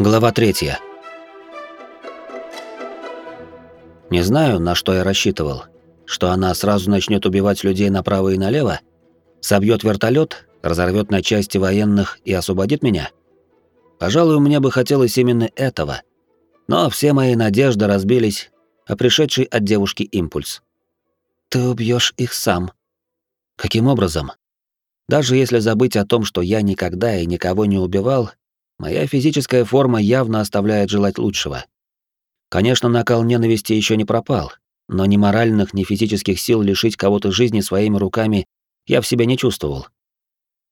Глава 3. Не знаю, на что я рассчитывал. Что она сразу начнет убивать людей направо и налево? Собьет вертолет, разорвет на части военных и освободит меня? Пожалуй, мне бы хотелось именно этого. Но все мои надежды разбились о пришедший от девушки импульс. Ты убьешь их сам. Каким образом? Даже если забыть о том, что я никогда и никого не убивал, моя физическая форма явно оставляет желать лучшего. Конечно, накал ненависти еще не пропал, но ни моральных, ни физических сил лишить кого-то жизни своими руками я в себе не чувствовал.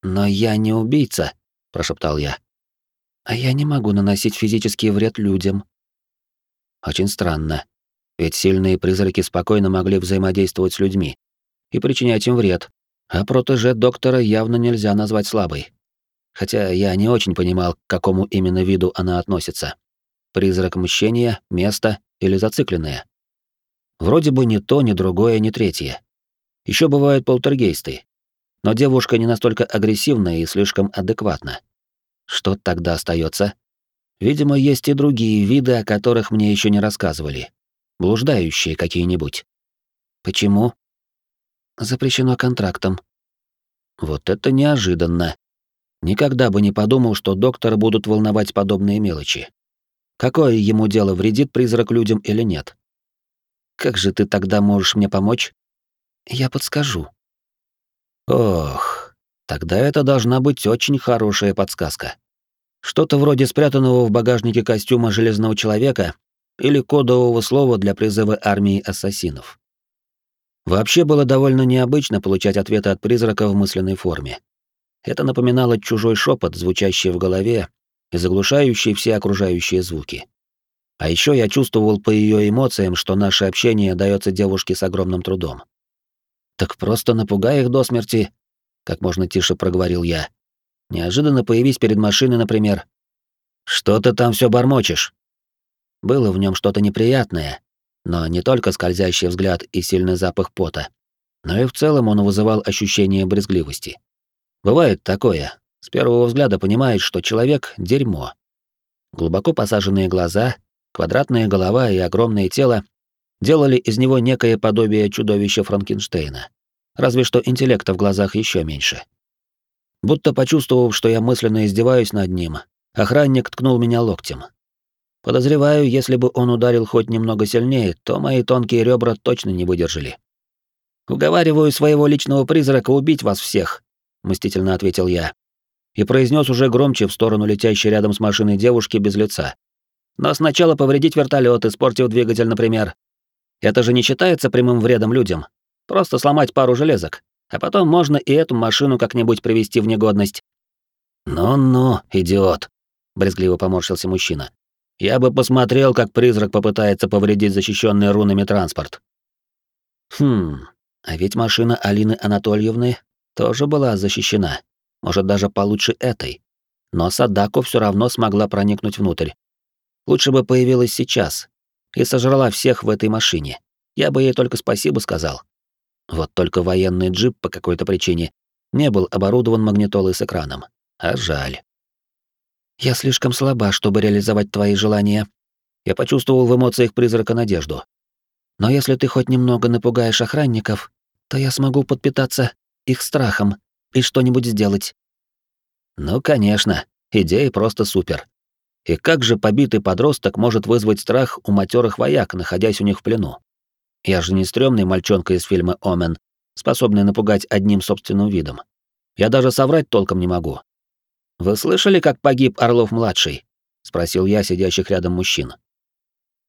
«Но я не убийца», — прошептал я. «А я не могу наносить физический вред людям». Очень странно, ведь сильные призраки спокойно могли взаимодействовать с людьми и причинять им вред, а протеже доктора явно нельзя назвать слабой. Хотя я не очень понимал, к какому именно виду она относится. Призрак мщения, место или зацикленное. Вроде бы ни то, ни другое, ни третье. Еще бывают полтергейсты. Но девушка не настолько агрессивна и слишком адекватна. Что тогда остается? Видимо, есть и другие виды, о которых мне еще не рассказывали. Блуждающие какие-нибудь. Почему? запрещено контрактом. Вот это неожиданно. Никогда бы не подумал, что доктора будут волновать подобные мелочи. Какое ему дело, вредит призрак людям или нет? Как же ты тогда можешь мне помочь? Я подскажу. Ох, тогда это должна быть очень хорошая подсказка. Что-то вроде спрятанного в багажнике костюма Железного Человека или кодового слова для призыва армии ассасинов. Вообще было довольно необычно получать ответы от призрака в мысленной форме. Это напоминало чужой шепот, звучащий в голове и заглушающий все окружающие звуки. А еще я чувствовал по ее эмоциям, что наше общение дается девушке с огромным трудом. «Так просто напугай их до смерти», — как можно тише проговорил я. «Неожиданно появись перед машиной, например». «Что ты там все бормочешь?» Было в нем что-то неприятное, но не только скользящий взгляд и сильный запах пота, но и в целом он вызывал ощущение брезгливости. Бывает такое. С первого взгляда понимаешь, что человек — дерьмо. Глубоко посаженные глаза, квадратная голова и огромное тело делали из него некое подобие чудовища Франкенштейна. Разве что интеллекта в глазах еще меньше. Будто почувствовав, что я мысленно издеваюсь над ним, охранник ткнул меня локтем. Подозреваю, если бы он ударил хоть немного сильнее, то мои тонкие ребра точно не выдержали. «Уговариваю своего личного призрака убить вас всех», — мстительно ответил я. И произнес уже громче в сторону летящей рядом с машиной девушки без лица. «Но сначала повредить вертолет, испортив двигатель, например. Это же не считается прямым вредом людям. Просто сломать пару железок. А потом можно и эту машину как-нибудь привести в негодность». «Ну-ну, идиот», — брезгливо поморщился мужчина. Я бы посмотрел, как призрак попытается повредить защищенный рунами транспорт. Хм, а ведь машина Алины Анатольевны тоже была защищена. Может, даже получше этой. Но Садако все равно смогла проникнуть внутрь. Лучше бы появилась сейчас и сожрала всех в этой машине. Я бы ей только спасибо сказал. Вот только военный джип по какой-то причине не был оборудован магнитолой с экраном. А жаль. Я слишком слаба, чтобы реализовать твои желания. Я почувствовал в эмоциях призрака надежду. Но если ты хоть немного напугаешь охранников, то я смогу подпитаться их страхом и что-нибудь сделать. Ну, конечно, идея просто супер. И как же побитый подросток может вызвать страх у матерых вояк, находясь у них в плену? Я же не стрёмный мальчонка из фильма «Омен», способный напугать одним собственным видом. Я даже соврать толком не могу, «Вы слышали, как погиб Орлов-младший?» — спросил я сидящих рядом мужчин.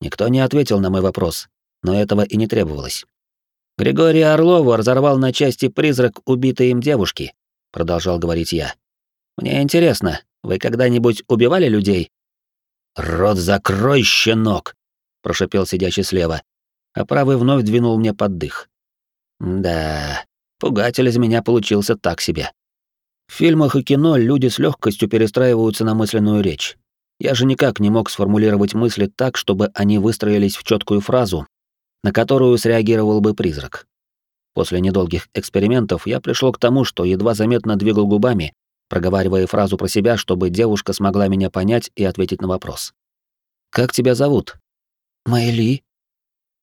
Никто не ответил на мой вопрос, но этого и не требовалось. «Григория Орлова разорвал на части призрак убитой им девушки», — продолжал говорить я. «Мне интересно, вы когда-нибудь убивали людей?» «Рот закрой, щенок!» — прошипел сидящий слева, а правый вновь двинул мне под дых. «Да, пугатель из меня получился так себе». В фильмах и кино люди с легкостью перестраиваются на мысленную речь. Я же никак не мог сформулировать мысли так, чтобы они выстроились в четкую фразу, на которую среагировал бы призрак. После недолгих экспериментов я пришел к тому, что едва заметно двигал губами проговаривая фразу про себя, чтобы девушка смогла меня понять и ответить на вопрос. «Как тебя зовут?» «Майли».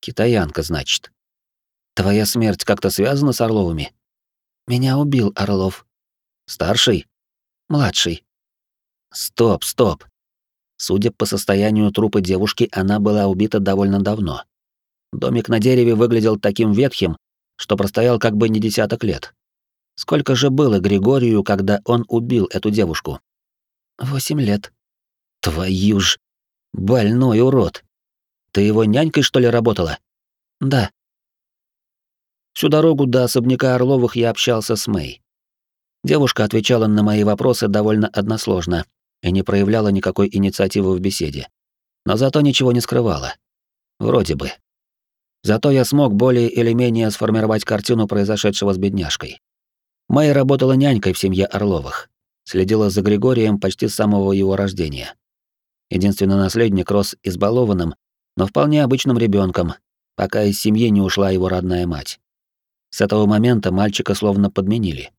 «Китаянка, значит. Твоя смерть как-то связана с Орловыми?» «Меня убил Орлов». «Старший?» «Младший». «Стоп, стоп. Судя по состоянию трупа девушки, она была убита довольно давно. Домик на дереве выглядел таким ветхим, что простоял как бы не десяток лет. Сколько же было Григорию, когда он убил эту девушку? Восемь лет. Твою ж... Больной урод. Ты его нянькой, что ли, работала? Да. Всю дорогу до особняка Орловых я общался с Мэй. Девушка отвечала на мои вопросы довольно односложно и не проявляла никакой инициативы в беседе. Но зато ничего не скрывала. Вроде бы. Зато я смог более или менее сформировать картину произошедшего с бедняжкой. Майя работала нянькой в семье Орловых, следила за Григорием почти с самого его рождения. Единственный наследник рос избалованным, но вполне обычным ребенком, пока из семьи не ушла его родная мать. С этого момента мальчика словно подменили.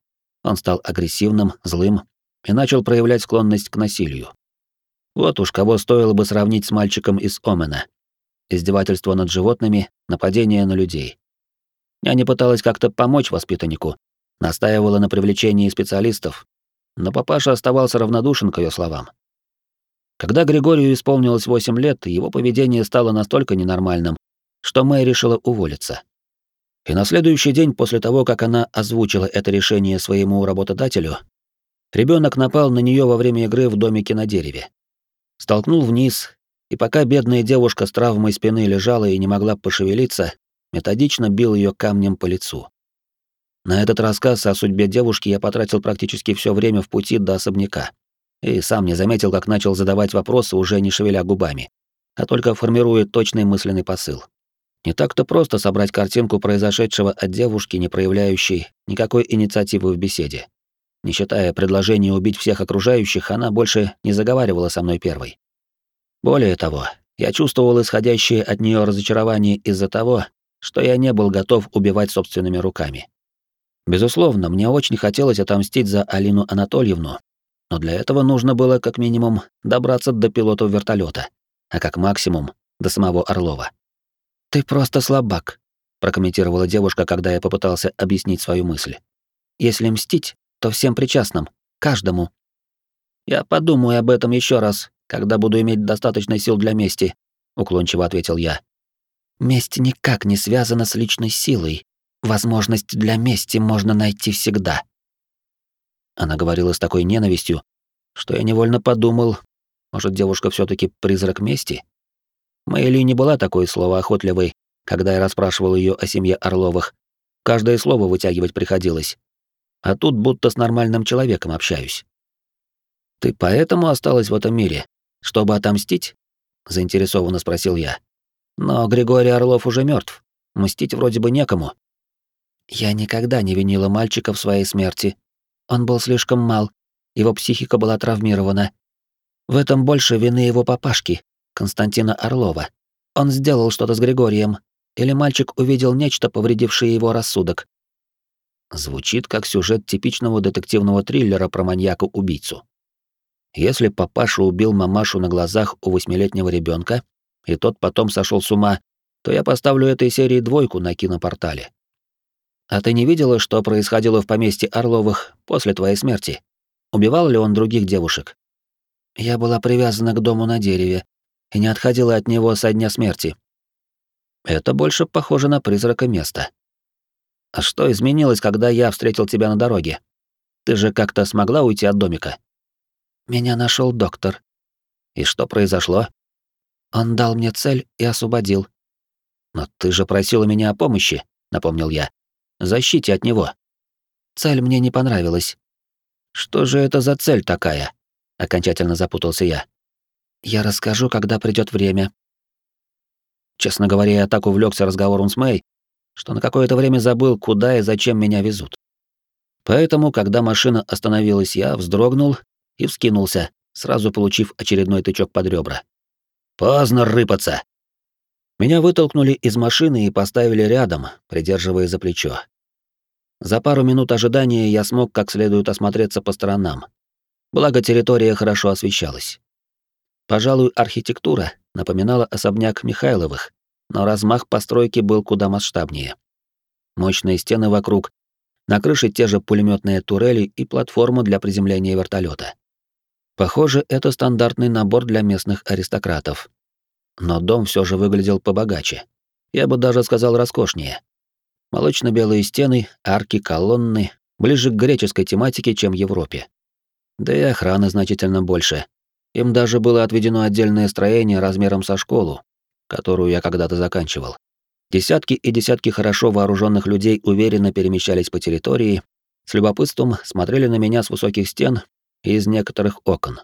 Он стал агрессивным, злым и начал проявлять склонность к насилию. Вот уж кого стоило бы сравнить с мальчиком из Омена. Издевательство над животными, нападение на людей. Я не пыталась как-то помочь воспитаннику, настаивала на привлечении специалистов, но папаша оставался равнодушен к ее словам. Когда Григорию исполнилось 8 лет, его поведение стало настолько ненормальным, что Мэй решила уволиться. И на следующий день после того, как она озвучила это решение своему работодателю, ребенок напал на нее во время игры в домике на дереве. Столкнул вниз, и пока бедная девушка с травмой спины лежала и не могла пошевелиться, методично бил ее камнем по лицу. На этот рассказ о судьбе девушки я потратил практически все время в пути до особняка. И сам не заметил, как начал задавать вопросы, уже не шевеля губами, а только формируя точный мысленный посыл. Не так-то просто собрать картинку произошедшего от девушки, не проявляющей никакой инициативы в беседе. Не считая предложения убить всех окружающих, она больше не заговаривала со мной первой. Более того, я чувствовал исходящее от нее разочарование из-за того, что я не был готов убивать собственными руками. Безусловно, мне очень хотелось отомстить за Алину Анатольевну, но для этого нужно было как минимум добраться до пилота вертолета, а как максимум до самого Орлова. «Ты просто слабак», — прокомментировала девушка, когда я попытался объяснить свою мысль. «Если мстить, то всем причастным, каждому». «Я подумаю об этом еще раз, когда буду иметь достаточно сил для мести», — уклончиво ответил я. «Месть никак не связана с личной силой, Возможность для мести можно найти всегда. Она говорила с такой ненавистью, что я невольно подумал, может, девушка все таки призрак мести? Мэйли не была такой словоохотливой, когда я расспрашивал ее о семье Орловых. Каждое слово вытягивать приходилось. А тут будто с нормальным человеком общаюсь. «Ты поэтому осталась в этом мире? Чтобы отомстить?» — заинтересованно спросил я. «Но Григорий Орлов уже мертв. Мстить вроде бы некому. Я никогда не винила мальчика в своей смерти. Он был слишком мал, его психика была травмирована. В этом больше вины его папашки, Константина Орлова. Он сделал что-то с Григорием, или мальчик увидел нечто, повредившее его рассудок. Звучит как сюжет типичного детективного триллера про маньяка-убийцу. Если папаша убил мамашу на глазах у восьмилетнего ребенка, и тот потом сошел с ума, то я поставлю этой серии двойку на кинопортале. А ты не видела, что происходило в поместье Орловых после твоей смерти? Убивал ли он других девушек? Я была привязана к дому на дереве и не отходила от него со дня смерти. Это больше похоже на призрака места. А что изменилось, когда я встретил тебя на дороге? Ты же как-то смогла уйти от домика? Меня нашел доктор. И что произошло? Он дал мне цель и освободил. Но ты же просила меня о помощи, напомнил я защите от него. Цель мне не понравилась. Что же это за цель такая? Окончательно запутался я. Я расскажу, когда придет время. Честно говоря, я так увлекся разговором с Мэй, что на какое-то время забыл, куда и зачем меня везут. Поэтому, когда машина остановилась, я вздрогнул и вскинулся, сразу получив очередной тычок под ребра. «Поздно рыпаться!» Меня вытолкнули из машины и поставили рядом, придерживая за плечо. За пару минут ожидания я смог как следует осмотреться по сторонам. Благо территория хорошо освещалась. Пожалуй, архитектура напоминала особняк Михайловых, но размах постройки был куда масштабнее. Мощные стены вокруг, на крыше те же пулеметные турели и платформа для приземления вертолета. Похоже, это стандартный набор для местных аристократов. Но дом все же выглядел побогаче. Я бы даже сказал роскошнее. Молочно-белые стены, арки, колонны, ближе к греческой тематике, чем Европе. Да и охраны значительно больше. Им даже было отведено отдельное строение размером со школу, которую я когда-то заканчивал. Десятки и десятки хорошо вооруженных людей уверенно перемещались по территории, с любопытством смотрели на меня с высоких стен из некоторых окон.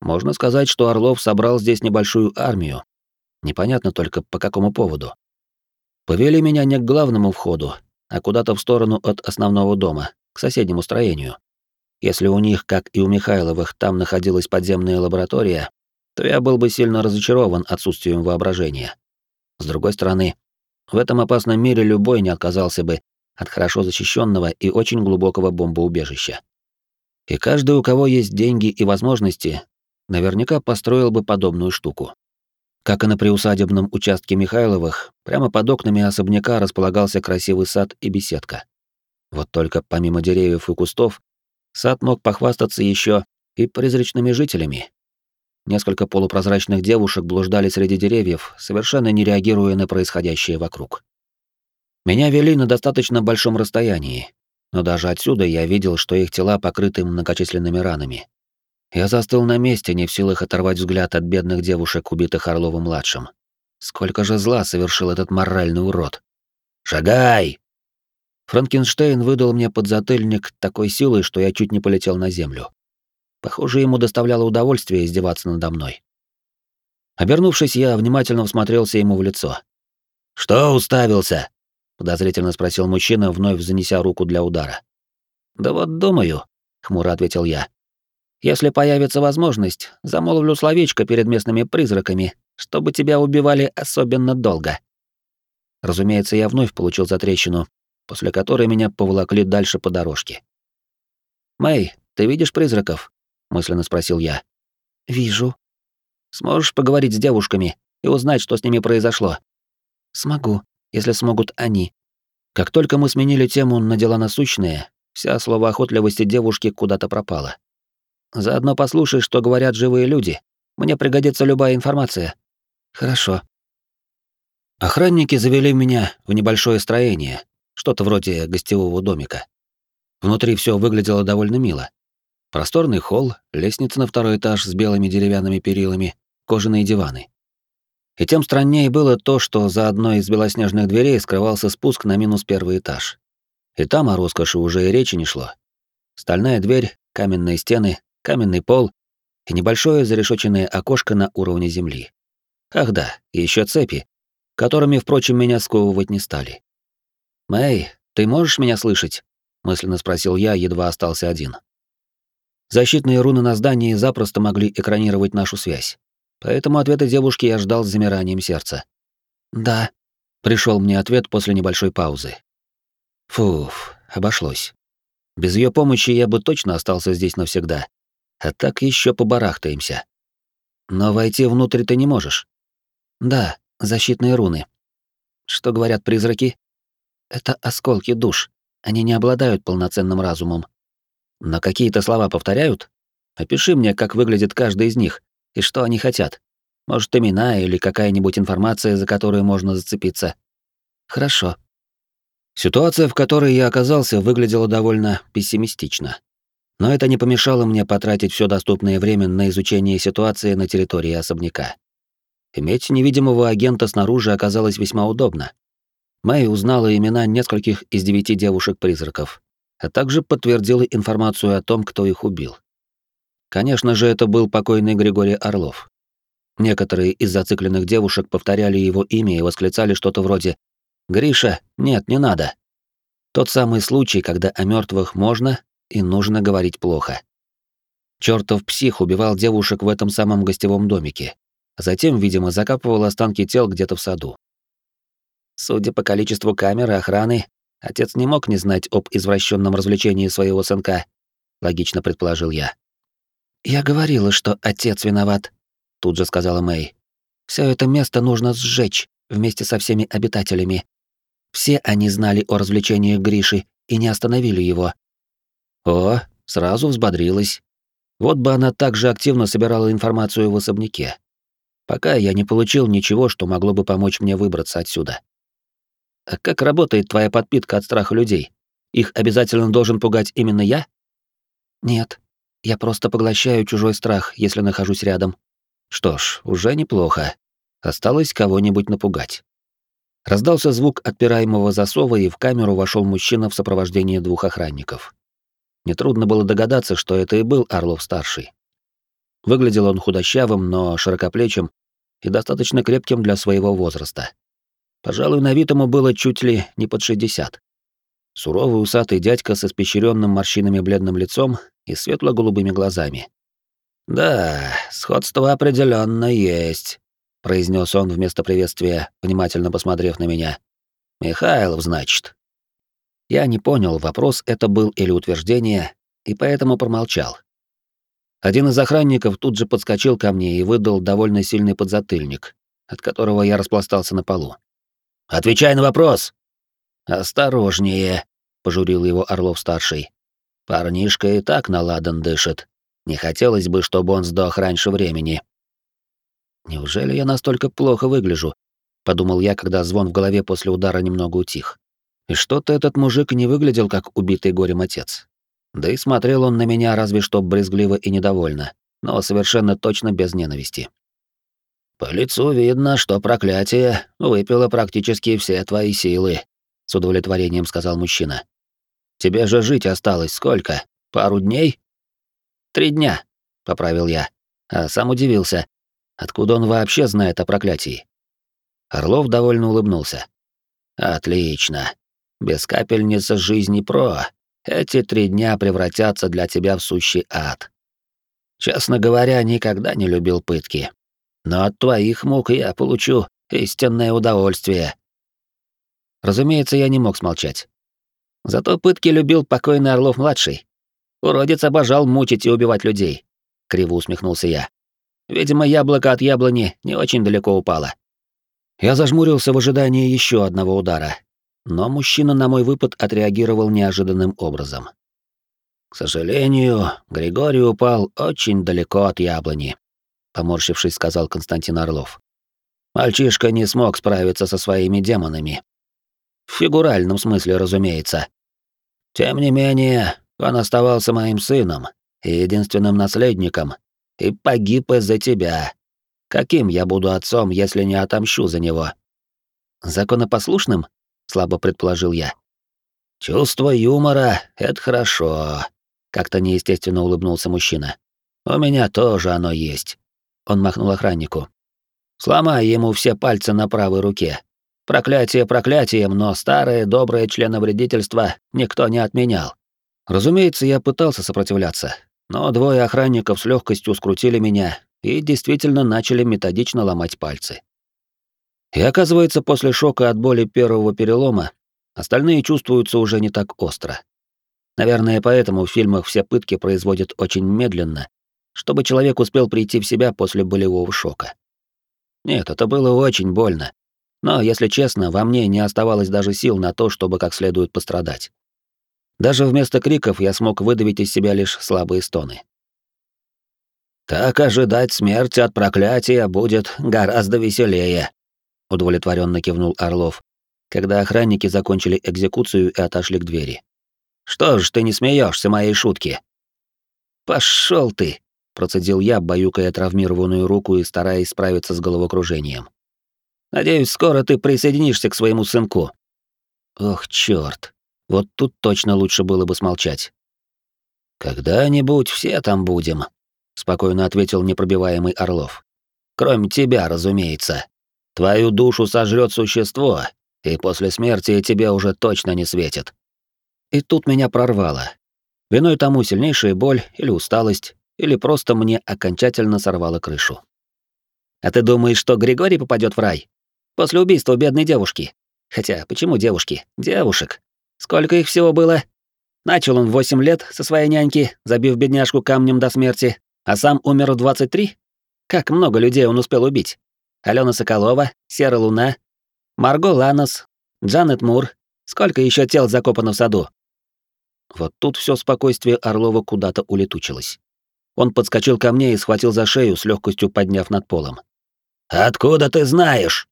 Можно сказать, что Орлов собрал здесь небольшую армию. Непонятно только по какому поводу. Повели меня не к главному входу, а куда-то в сторону от основного дома, к соседнему строению. Если у них, как и у Михайловых, там находилась подземная лаборатория, то я был бы сильно разочарован отсутствием воображения. С другой стороны, в этом опасном мире любой не отказался бы от хорошо защищенного и очень глубокого бомбоубежища. И каждый, у кого есть деньги и возможности, наверняка построил бы подобную штуку. Как и на приусадебном участке Михайловых, прямо под окнами особняка располагался красивый сад и беседка. Вот только помимо деревьев и кустов, сад мог похвастаться еще и призрачными жителями. Несколько полупрозрачных девушек блуждали среди деревьев, совершенно не реагируя на происходящее вокруг. Меня вели на достаточно большом расстоянии, но даже отсюда я видел, что их тела покрыты многочисленными ранами. Я застыл на месте, не в силах оторвать взгляд от бедных девушек, убитых Орловым-младшим. Сколько же зла совершил этот моральный урод. «Шагай!» Франкенштейн выдал мне подзатыльник такой силой, что я чуть не полетел на землю. Похоже, ему доставляло удовольствие издеваться надо мной. Обернувшись, я внимательно всмотрелся ему в лицо. «Что уставился?» — подозрительно спросил мужчина, вновь занеся руку для удара. «Да вот думаю», — хмуро ответил я. «Если появится возможность, замолвлю словечко перед местными призраками, чтобы тебя убивали особенно долго». Разумеется, я вновь получил затрещину, после которой меня поволокли дальше по дорожке. «Мэй, ты видишь призраков?» — мысленно спросил я. «Вижу». «Сможешь поговорить с девушками и узнать, что с ними произошло?» «Смогу», если смогут они. Как только мы сменили тему на дела насущные, вся словоохотливость девушки куда-то пропала. Заодно послушай, что говорят живые люди. Мне пригодится любая информация. Хорошо. Охранники завели меня в небольшое строение, что-то вроде гостевого домика. Внутри все выглядело довольно мило. Просторный холл, лестница на второй этаж с белыми деревянными перилами, кожаные диваны. И тем страннее было то, что за одной из белоснежных дверей скрывался спуск на минус первый этаж. И там о роскоши уже и речи не шло. Стальная дверь, каменные стены, каменный пол и небольшое зарешоченное окошко на уровне земли. Ах да, и еще цепи, которыми, впрочем, меня сковывать не стали. «Мэй, ты можешь меня слышать?» — мысленно спросил я, едва остался один. Защитные руны на здании запросто могли экранировать нашу связь. Поэтому ответа девушки я ждал с замиранием сердца. «Да», — пришел мне ответ после небольшой паузы. Фуф, обошлось. Без ее помощи я бы точно остался здесь навсегда. А так еще побарахтаемся. Но войти внутрь ты не можешь. Да, защитные руны. Что говорят призраки? Это осколки душ. Они не обладают полноценным разумом. Но какие-то слова повторяют? Опиши мне, как выглядит каждый из них, и что они хотят. Может, имена или какая-нибудь информация, за которую можно зацепиться. Хорошо. Ситуация, в которой я оказался, выглядела довольно пессимистично. Но это не помешало мне потратить все доступное время на изучение ситуации на территории особняка. Иметь невидимого агента снаружи оказалось весьма удобно. Мэй узнала имена нескольких из девяти девушек-призраков, а также подтвердила информацию о том, кто их убил. Конечно же, это был покойный Григорий Орлов. Некоторые из зацикленных девушек повторяли его имя и восклицали что-то вроде «Гриша, нет, не надо». Тот самый случай, когда о мертвых можно и нужно говорить плохо. Чёртов псих убивал девушек в этом самом гостевом домике, а затем, видимо, закапывал останки тел где-то в саду. Судя по количеству камер и охраны, Отец не мог не знать об извращенном развлечении своего сынка, логично предположил я. Я говорила, что отец виноват, тут же сказала Мэй. Все это место нужно сжечь вместе со всеми обитателями. Все они знали о развлечениях Гриши и не остановили его. О, сразу взбодрилась. Вот бы она так же активно собирала информацию в особняке. Пока я не получил ничего, что могло бы помочь мне выбраться отсюда. А как работает твоя подпитка от страха людей? Их обязательно должен пугать именно я? Нет, я просто поглощаю чужой страх, если нахожусь рядом. Что ж, уже неплохо. Осталось кого-нибудь напугать. Раздался звук отпираемого засова, и в камеру вошел мужчина в сопровождении двух охранников. Нетрудно было догадаться, что это и был Орлов-старший. Выглядел он худощавым, но широкоплечим и достаточно крепким для своего возраста. Пожалуй, на вид ему было чуть ли не под 60. Суровый усатый дядька с испещренным морщинами бледным лицом и светло-голубыми глазами. «Да, сходство определенно есть», — произнес он вместо приветствия, внимательно посмотрев на меня. «Михайлов, значит». Я не понял, вопрос это был или утверждение, и поэтому промолчал. Один из охранников тут же подскочил ко мне и выдал довольно сильный подзатыльник, от которого я распластался на полу. «Отвечай на вопрос!» «Осторожнее», — пожурил его Орлов-старший. «Парнишка и так наладан дышит. Не хотелось бы, чтобы он сдох раньше времени». «Неужели я настолько плохо выгляжу?» — подумал я, когда звон в голове после удара немного утих. И что-то этот мужик не выглядел как убитый горем отец. Да и смотрел он на меня разве что брезгливо и недовольно, но совершенно точно без ненависти. «По лицу видно, что проклятие выпило практически все твои силы», — с удовлетворением сказал мужчина. «Тебе же жить осталось сколько? Пару дней?» «Три дня», — поправил я, а сам удивился. Откуда он вообще знает о проклятии? Орлов довольно улыбнулся. «Отлично. Без капельницы жизни про, эти три дня превратятся для тебя в сущий ад. Честно говоря, никогда не любил пытки. Но от твоих мук я получу истинное удовольствие. Разумеется, я не мог смолчать. Зато пытки любил покойный Орлов-младший. Уродец обожал мучить и убивать людей. Криво усмехнулся я. Видимо, яблоко от яблони не очень далеко упало. Я зажмурился в ожидании еще одного удара, но мужчина на мой выпад отреагировал неожиданным образом. К сожалению, Григорий упал очень далеко от яблони, поморщившись, сказал Константин Орлов. Мальчишка не смог справиться со своими демонами. В фигуральном смысле, разумеется. Тем не менее, он оставался моим сыном и единственным наследником и погиб из-за тебя. Каким я буду отцом, если не отомщу за него? Законопослушным? слабо предположил я. Чувство юмора это хорошо, как-то неестественно улыбнулся мужчина. У меня тоже оно есть. Он махнул охраннику. Сломай ему все пальцы на правой руке. Проклятие проклятием, но старое доброе членовредительство никто не отменял. Разумеется, я пытался сопротивляться, но двое охранников с легкостью скрутили меня и действительно начали методично ломать пальцы. И оказывается, после шока от боли первого перелома остальные чувствуются уже не так остро. Наверное, поэтому в фильмах все пытки производят очень медленно, чтобы человек успел прийти в себя после болевого шока. Нет, это было очень больно. Но, если честно, во мне не оставалось даже сил на то, чтобы как следует пострадать. Даже вместо криков я смог выдавить из себя лишь слабые стоны. «Так ожидать смерти от проклятия будет гораздо веселее», удовлетворенно кивнул Орлов, когда охранники закончили экзекуцию и отошли к двери. Что ж ты не смеешься моей шутки? Пошел ты, процедил я, баюкая травмированную руку и стараясь справиться с головокружением. Надеюсь, скоро ты присоединишься к своему сынку. Ох, чёрт. Вот тут точно лучше было бы смолчать. Когда-нибудь все там будем, спокойно ответил непробиваемый Орлов. Кроме тебя, разумеется. Твою душу сожрет существо, и после смерти тебе уже точно не светит. И тут меня прорвало. Виной тому сильнейшая боль или усталость, или просто мне окончательно сорвало крышу. А ты думаешь, что Григорий попадет в рай? После убийства бедной девушки? Хотя, почему девушки? Девушек. Сколько их всего было? Начал он в 8 лет со своей няньки, забив бедняжку камнем до смерти, а сам умер в 23? Как много людей он успел убить? Алена Соколова, Сера Луна, Марго Ланос, Джанет Мур. Сколько еще тел закопано в саду? Вот тут все спокойствие Орлова куда-то улетучилось. Он подскочил ко мне и схватил за шею, с легкостью подняв над полом. «Откуда ты знаешь?»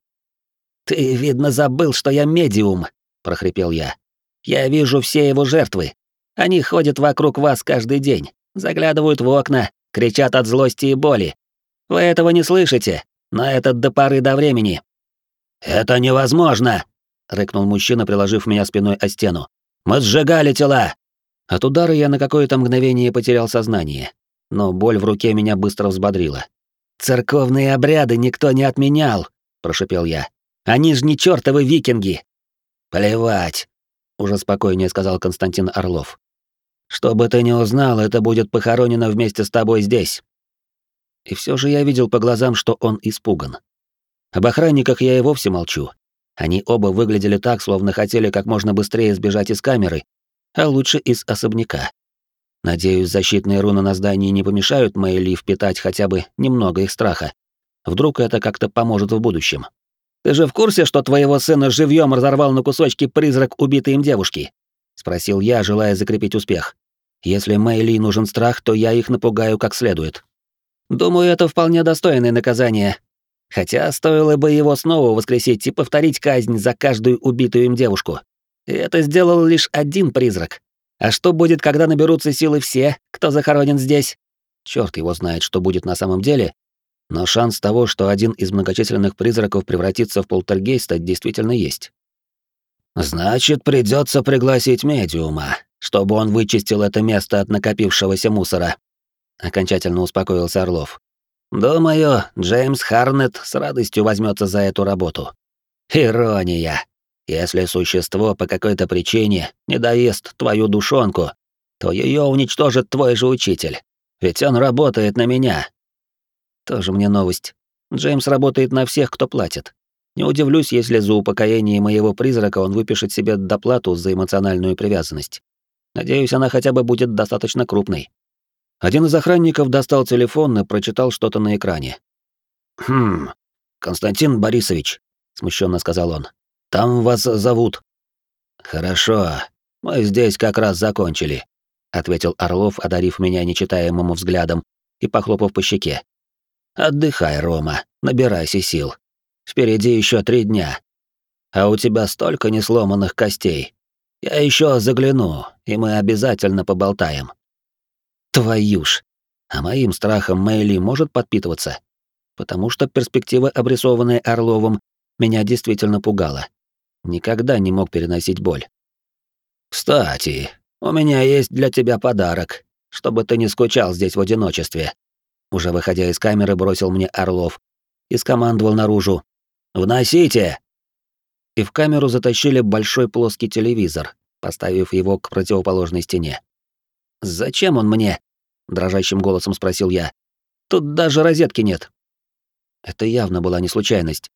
«Ты, видно, забыл, что я медиум», — прохрипел я. «Я вижу все его жертвы. Они ходят вокруг вас каждый день, заглядывают в окна, кричат от злости и боли. Вы этого не слышите, но это до поры до времени». «Это невозможно!» — рыкнул мужчина, приложив меня спиной о стену. «Мы сжигали тела!» От удара я на какое-то мгновение потерял сознание, но боль в руке меня быстро взбодрила. «Церковные обряды никто не отменял», — прошипел я. «Они же не чёртовы викинги!» «Плевать», — уже спокойнее сказал Константин Орлов. «Что бы ты ни узнал, это будет похоронено вместе с тобой здесь». И все же я видел по глазам, что он испуган. Об охранниках я и вовсе молчу. Они оба выглядели так, словно хотели как можно быстрее сбежать из камеры, а лучше из особняка. Надеюсь, защитные руны на здании не помешают Мэйли впитать хотя бы немного их страха. Вдруг это как-то поможет в будущем. Ты же в курсе, что твоего сына живьем разорвал на кусочки призрак убитой им девушки? спросил я, желая закрепить успех. Если Мэйли нужен страх, то я их напугаю как следует. Думаю, это вполне достойное наказание. Хотя стоило бы его снова воскресить и повторить казнь за каждую убитую им девушку. И это сделал лишь один призрак. А что будет, когда наберутся силы все, кто захоронен здесь? Черт его знает, что будет на самом деле, но шанс того, что один из многочисленных призраков превратится в полтергейста, действительно есть. Значит, придется пригласить медиума, чтобы он вычистил это место от накопившегося мусора. Окончательно успокоился Орлов. Думаю, Джеймс Харнет с радостью возьмется за эту работу. Ирония. Если существо по какой-то причине не доест твою душонку, то ее уничтожит твой же учитель. Ведь он работает на меня. Тоже мне новость. Джеймс работает на всех, кто платит. Не удивлюсь, если за упокоение моего призрака он выпишет себе доплату за эмоциональную привязанность. Надеюсь, она хотя бы будет достаточно крупной. Один из охранников достал телефон и прочитал что-то на экране. «Хм, Константин Борисович», — смущенно сказал он, там вас зовут». «Хорошо, мы здесь как раз закончили», — ответил Орлов, одарив меня нечитаемым взглядом и похлопав по щеке. «Отдыхай, Рома, набирайся сил. Впереди еще три дня. А у тебя столько несломанных костей. Я еще загляну, и мы обязательно поболтаем». Твою ж! А моим страхом Мэйли может подпитываться? Потому что перспектива, обрисованная Орловым, меня действительно пугала. Никогда не мог переносить боль. «Кстати, у меня есть для тебя подарок, чтобы ты не скучал здесь в одиночестве». Уже выходя из камеры, бросил мне Орлов и скомандовал наружу. «Вносите!» И в камеру затащили большой плоский телевизор, поставив его к противоположной стене. «Зачем он мне?» — дрожащим голосом спросил я. «Тут даже розетки нет». Это явно была не случайность.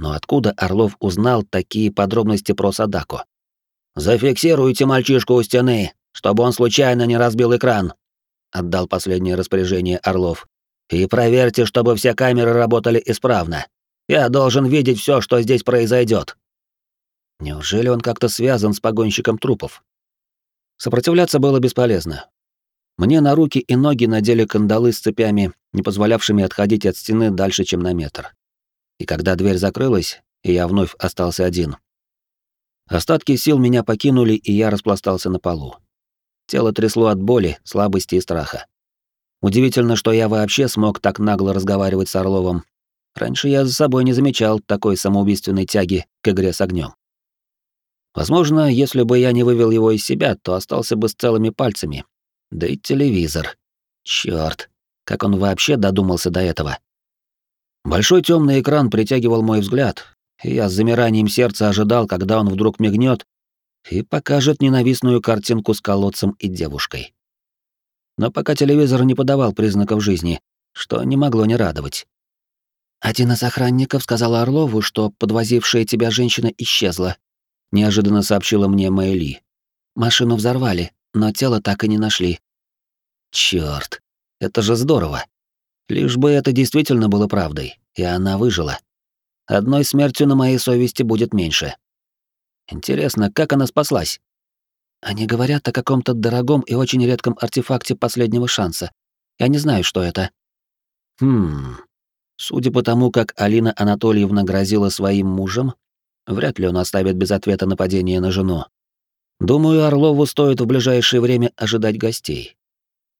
Но откуда Орлов узнал такие подробности про Садако? «Зафиксируйте мальчишку у стены, чтобы он случайно не разбил экран», — отдал последнее распоряжение Орлов. «И проверьте, чтобы все камеры работали исправно. Я должен видеть все, что здесь произойдет. Неужели он как-то связан с погонщиком трупов? Сопротивляться было бесполезно. Мне на руки и ноги надели кандалы с цепями, не позволявшими отходить от стены дальше, чем на метр и когда дверь закрылась, и я вновь остался один. Остатки сил меня покинули, и я распластался на полу. Тело трясло от боли, слабости и страха. Удивительно, что я вообще смог так нагло разговаривать с Орловым. Раньше я за собой не замечал такой самоубийственной тяги к игре с огнем. Возможно, если бы я не вывел его из себя, то остался бы с целыми пальцами. Да и телевизор. Чёрт, как он вообще додумался до этого? Большой темный экран притягивал мой взгляд, и я с замиранием сердца ожидал, когда он вдруг мигнет и покажет ненавистную картинку с колодцем и девушкой. Но пока телевизор не подавал признаков жизни, что не могло не радовать. «Один из охранников сказал Орлову, что подвозившая тебя женщина исчезла», — неожиданно сообщила мне Мэйли, Машину взорвали, но тело так и не нашли. Чёрт, это же здорово. Лишь бы это действительно было правдой, и она выжила. Одной смертью на моей совести будет меньше. Интересно, как она спаслась? Они говорят о каком-то дорогом и очень редком артефакте последнего шанса. Я не знаю, что это. Хм. Судя по тому, как Алина Анатольевна грозила своим мужем, вряд ли он оставит без ответа нападение на жену. Думаю, Орлову стоит в ближайшее время ожидать гостей.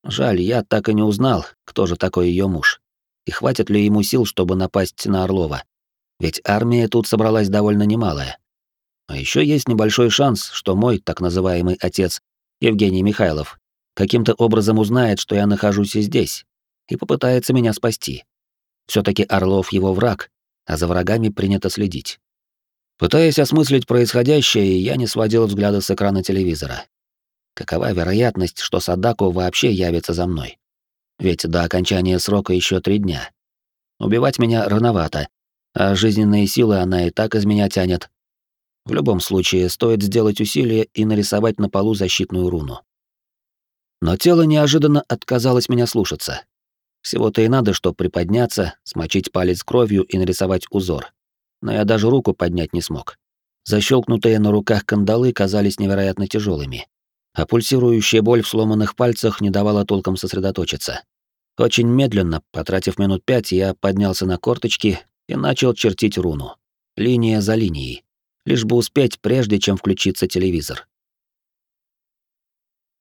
Жаль, я так и не узнал, кто же такой ее муж. И хватит ли ему сил, чтобы напасть на Орлова. Ведь армия тут собралась довольно немалая. А еще есть небольшой шанс, что мой так называемый отец, Евгений Михайлов, каким-то образом узнает, что я нахожусь здесь, и попытается меня спасти. все таки Орлов его враг, а за врагами принято следить. Пытаясь осмыслить происходящее, я не сводил взгляда с экрана телевизора. Какова вероятность, что Садако вообще явится за мной? Ведь до окончания срока еще три дня. Убивать меня рановато, а жизненные силы она и так из меня тянет. В любом случае, стоит сделать усилие и нарисовать на полу защитную руну. Но тело неожиданно отказалось меня слушаться. Всего-то и надо, что приподняться, смочить палец кровью и нарисовать узор. Но я даже руку поднять не смог. Защелкнутые на руках кандалы казались невероятно тяжелыми, а пульсирующая боль в сломанных пальцах не давала толком сосредоточиться. Очень медленно, потратив минут пять, я поднялся на корточки и начал чертить руну. Линия за линией. Лишь бы успеть, прежде чем включится телевизор.